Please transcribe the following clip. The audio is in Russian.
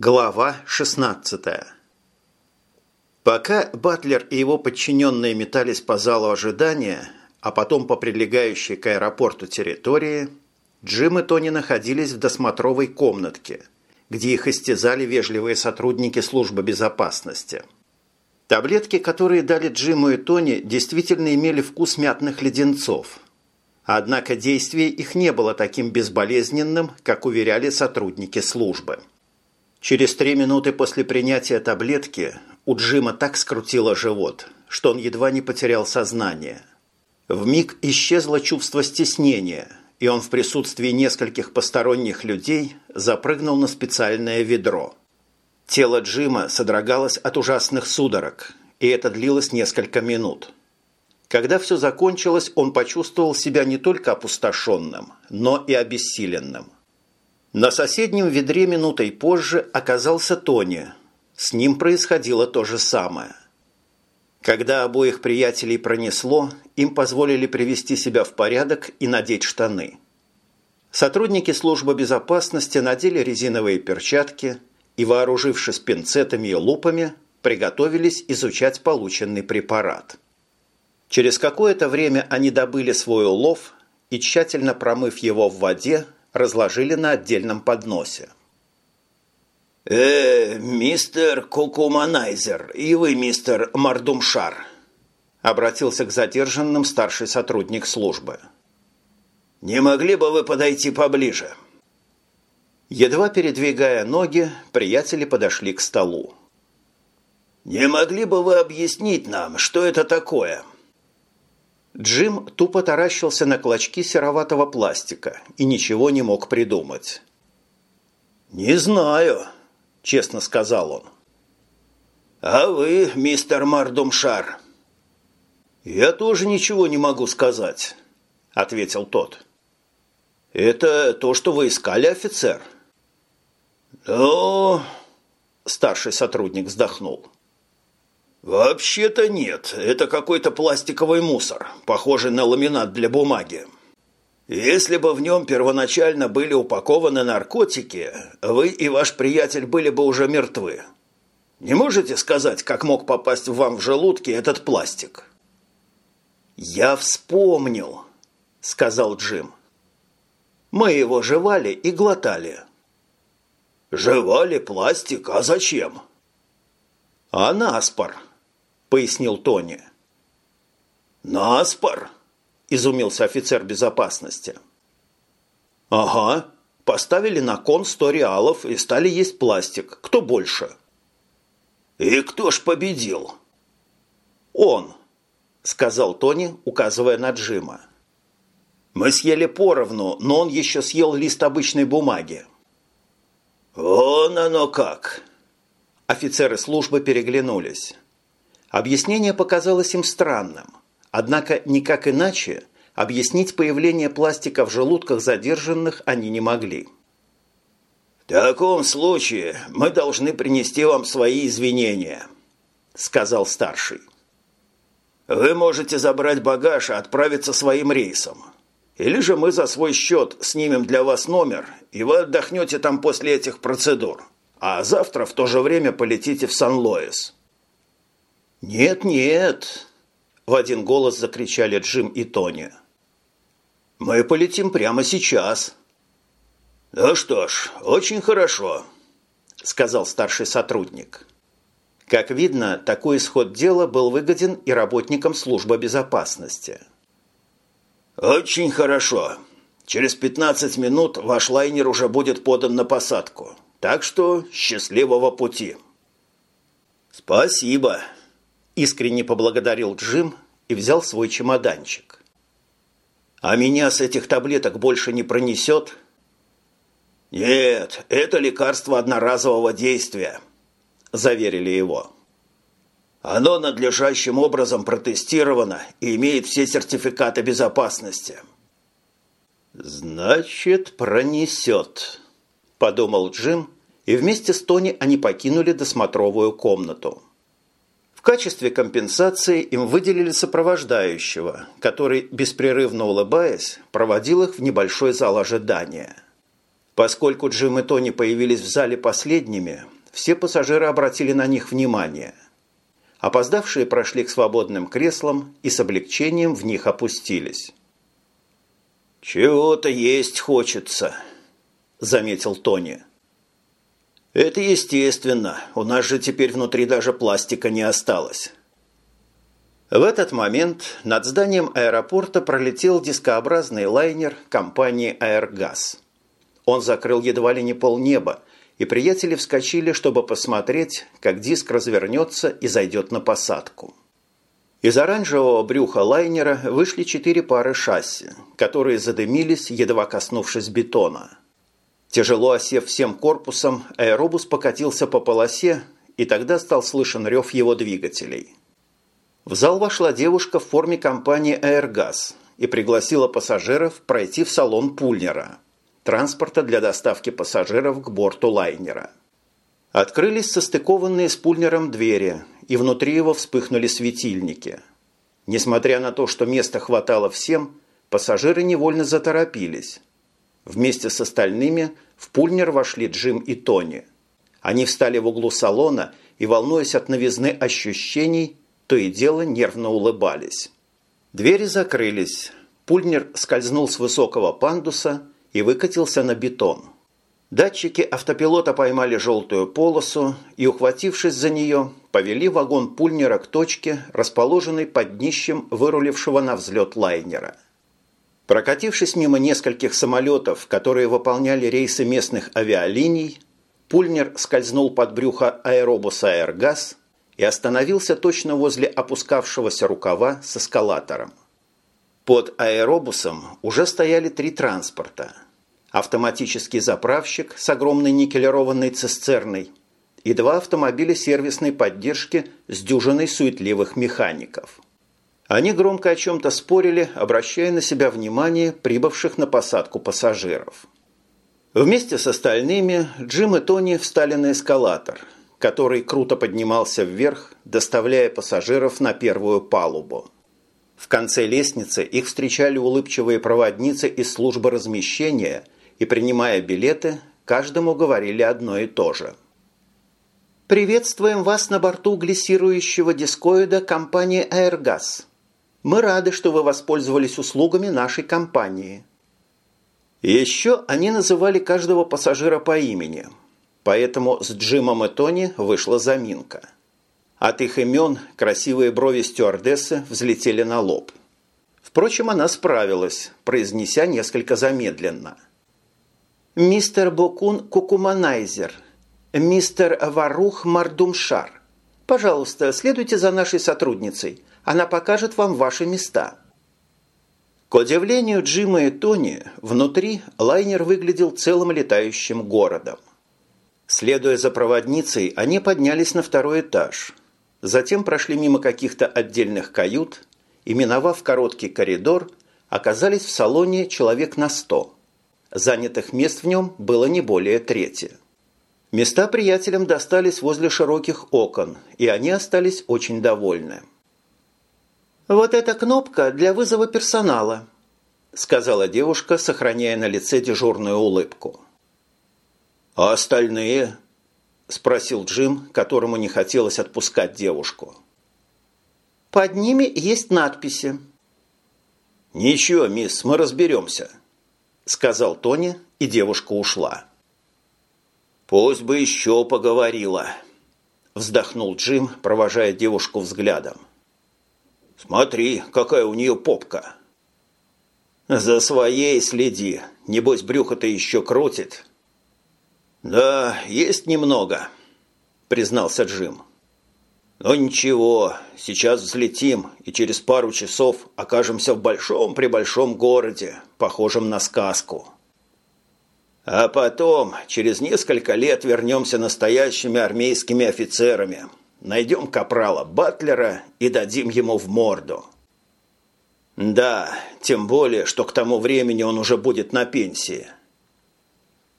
Глава 16 Пока Батлер и его подчиненные метались по залу ожидания, а потом по прилегающей к аэропорту территории, Джим и Тони находились в досмотровой комнатке, где их истязали вежливые сотрудники службы безопасности. Таблетки, которые дали Джиму и Тони, действительно имели вкус мятных леденцов. Однако действие их не было таким безболезненным, как уверяли сотрудники службы. Через три минуты после принятия таблетки у Джима так скрутило живот, что он едва не потерял сознание. В миг исчезло чувство стеснения, и он в присутствии нескольких посторонних людей запрыгнул на специальное ведро. Тело Джима содрогалось от ужасных судорог, и это длилось несколько минут. Когда все закончилось, он почувствовал себя не только опустошенным, но и обессиленным. На соседнем ведре минутой позже оказался Тони. С ним происходило то же самое. Когда обоих приятелей пронесло, им позволили привести себя в порядок и надеть штаны. Сотрудники службы безопасности надели резиновые перчатки и, вооружившись пинцетами и лупами, приготовились изучать полученный препарат. Через какое-то время они добыли свой улов и, тщательно промыв его в воде, разложили на отдельном подносе. «Э, мистер Кукуманайзер, и вы, мистер Мардумшар», обратился к задержанным старший сотрудник службы. «Не могли бы вы подойти поближе?» Едва передвигая ноги, приятели подошли к столу. «Не могли бы вы объяснить нам, что это такое?» Джим тупо таращился на клочки сероватого пластика и ничего не мог придумать. «Не знаю», – честно сказал он. «А вы, мистер Мардумшар?» «Я тоже ничего не могу сказать», – ответил тот. «Это то, что вы искали, офицер?» «Ну...» – старший сотрудник вздохнул. «Вообще-то нет. Это какой-то пластиковый мусор, похожий на ламинат для бумаги. Если бы в нем первоначально были упакованы наркотики, вы и ваш приятель были бы уже мертвы. Не можете сказать, как мог попасть вам в желудки этот пластик?» «Я вспомнил», — сказал Джим. «Мы его жевали и глотали». «Жевали пластик? А зачем?» «А наспор», пояснил Тони. «Наспор?» – изумился офицер безопасности. «Ага. Поставили на кон сто реалов и стали есть пластик. Кто больше?» «И кто ж победил?» «Он», – сказал Тони, указывая на Джима. «Мы съели поровну, но он еще съел лист обычной бумаги». «Вон оно как!» Офицеры службы переглянулись. Объяснение показалось им странным, однако никак иначе объяснить появление пластика в желудках задержанных они не могли. «В таком случае мы должны принести вам свои извинения», – сказал старший. «Вы можете забрать багаж и отправиться своим рейсом. Или же мы за свой счет снимем для вас номер, и вы отдохнете там после этих процедур, а завтра в то же время полетите в Сан-Лоис». «Нет-нет!» – в один голос закричали Джим и Тони. «Мы полетим прямо сейчас!» «Ну что ж, очень хорошо», – сказал старший сотрудник. Как видно, такой исход дела был выгоден и работникам службы безопасности. «Очень хорошо. Через 15 минут ваш лайнер уже будет подан на посадку. Так что счастливого пути!» «Спасибо!» Искренне поблагодарил Джим и взял свой чемоданчик. «А меня с этих таблеток больше не пронесет?» «Нет, это лекарство одноразового действия», – заверили его. «Оно надлежащим образом протестировано и имеет все сертификаты безопасности». «Значит, пронесет», – подумал Джим, и вместе с Тони они покинули досмотровую комнату качестве компенсации им выделили сопровождающего, который, беспрерывно улыбаясь, проводил их в небольшой зал ожидания. Поскольку Джим и Тони появились в зале последними, все пассажиры обратили на них внимание. Опоздавшие прошли к свободным креслам и с облегчением в них опустились. «Чего-то есть хочется», – заметил Тони. «Это естественно. У нас же теперь внутри даже пластика не осталось». В этот момент над зданием аэропорта пролетел дискообразный лайнер компании «Аэргаз». Он закрыл едва ли не полнеба, и приятели вскочили, чтобы посмотреть, как диск развернется и зайдет на посадку. Из оранжевого брюха лайнера вышли четыре пары шасси, которые задымились, едва коснувшись бетона. Тяжело осев всем корпусом, аэробус покатился по полосе, и тогда стал слышен рев его двигателей. В зал вошла девушка в форме компании «Аэргаз» и пригласила пассажиров пройти в салон пульнера – транспорта для доставки пассажиров к борту лайнера. Открылись состыкованные с пульнером двери, и внутри его вспыхнули светильники. Несмотря на то, что места хватало всем, пассажиры невольно заторопились. Вместе с остальными в пульнер вошли Джим и Тони. Они встали в углу салона и, волнуясь от новизны ощущений, то и дело нервно улыбались. Двери закрылись. Пульнер скользнул с высокого пандуса – и выкатился на бетон. Датчики автопилота поймали желтую полосу и, ухватившись за нее, повели вагон пульнера к точке, расположенной под днищем вырулившего на взлет лайнера. Прокатившись мимо нескольких самолетов, которые выполняли рейсы местных авиалиний, пульнер скользнул под брюхо аэробуса «Аэргаз» и остановился точно возле опускавшегося рукава с эскалатором. Под аэробусом уже стояли три транспорта – автоматический заправщик с огромной никелированной цистерной и два автомобиля сервисной поддержки с дюжиной суетливых механиков. Они громко о чем-то спорили, обращая на себя внимание прибывших на посадку пассажиров. Вместе с остальными Джим и Тони встали на эскалатор, который круто поднимался вверх, доставляя пассажиров на первую палубу. В конце лестницы их встречали улыбчивые проводницы из службы размещения и, принимая билеты, каждому говорили одно и то же. «Приветствуем вас на борту глиссирующего дискоида компании «Аэргаз». Мы рады, что вы воспользовались услугами нашей компании». Еще они называли каждого пассажира по имени, поэтому с Джимом и Тони вышла заминка. От их имен красивые брови стюардессы взлетели на лоб. Впрочем, она справилась, произнеся несколько замедленно – мистер Бокун Кукуманайзер, мистер Варух Мардумшар. Пожалуйста, следуйте за нашей сотрудницей. Она покажет вам ваши места». К удивлению Джима и Тони, внутри лайнер выглядел целым летающим городом. Следуя за проводницей, они поднялись на второй этаж. Затем прошли мимо каких-то отдельных кают и, миновав короткий коридор, оказались в салоне человек на сто – Занятых мест в нем было не более трети. Места приятелям достались возле широких окон, и они остались очень довольны. «Вот эта кнопка для вызова персонала», – сказала девушка, сохраняя на лице дежурную улыбку. «А остальные?» – спросил Джим, которому не хотелось отпускать девушку. «Под ними есть надписи». «Ничего, мисс, мы разберемся», – сказал Тони, и девушка ушла. «Пусть бы еще поговорила», – вздохнул Джим, провожая девушку взглядом. «Смотри, какая у нее попка!» «За своей следи, небось брюхо-то еще крутит». «Да, есть немного», – признался Джим. «Но ничего, сейчас взлетим и через пару часов окажемся в большом-пребольшом городе, похожем на сказку. А потом, через несколько лет вернемся настоящими армейскими офицерами, найдем капрала Батлера и дадим ему в морду». «Да, тем более, что к тому времени он уже будет на пенсии».